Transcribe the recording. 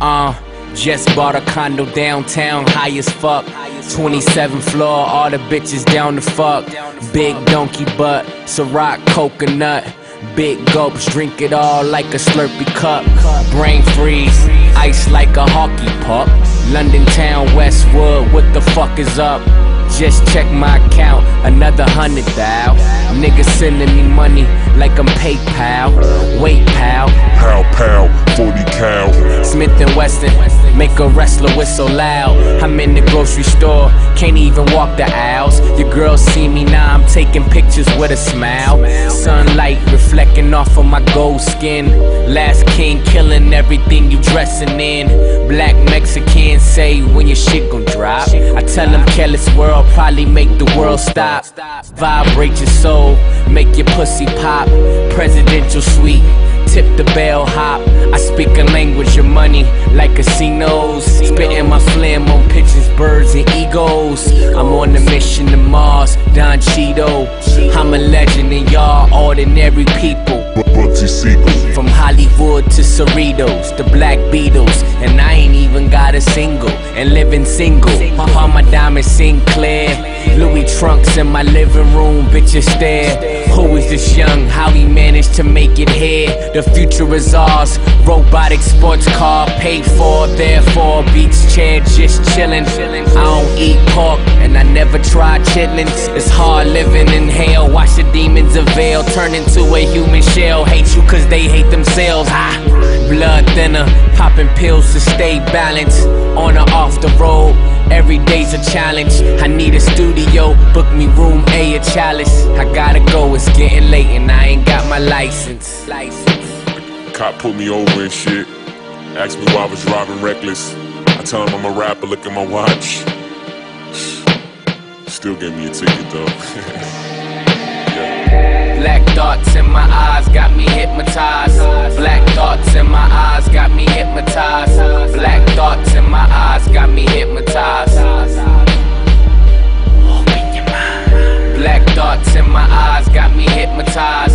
Uh, just bought a condo downtown, high as fuck. 27th floor, all the bitches down the fuck. Big donkey butt, Ciroc coconut. Big gulps, drink it all like a slurpy cup. Brain freeze, ice like a hockey puck. London town, Westwood, what the fuck is up? Just check my account, another hundred thou. Niggas sending me money like I'm PayPal. Wait, Make a wrestler whistle loud. I'm in the grocery store, can't even walk the aisles. Your girls see me now, I'm taking pictures with a smile. Sunlight reflecting off of my gold skin. Last king killing everything you dressing in. Black Mexicans say when your shit gon' drop. I tell them careless world probably make the world stop. Vibrate your soul, make your pussy pop. Presidential suite tip the bell hop. I speak a language of money like casinos. Spitting my phlegm on pitches, birds, and egos. I'm on a mission to Mars, Don Cheeto. I'm a legend and y'all ordinary people. From Hollywood to Cerritos, the Black Beatles, and I ain't even got a single. And living single, all my diamonds Sinclair. Louis trunks in my living room, bitches stare. Who is this young? Managed to make it here? The future is ours. Robotic sports car paid for, therefore beach chair just chillin'. I don't eat pork and I never try chitlins. It's hard living in hell. Watch the demons avail, turn into a human shell. Hate you cause they hate themselves. Ah, blood thinner, popping pills to stay balanced. On or off the road, every day's a challenge. I need a studio, book me room A Chalice. I gotta go, it's getting late and I ain't got my license. Cop pulled me over and shit. Asked me why I was driving reckless. I tell him I'm a rapper, look at my watch. Still gave me a ticket though. Black thoughts in my eyes got me hypnotized. Black thoughts in my traumatized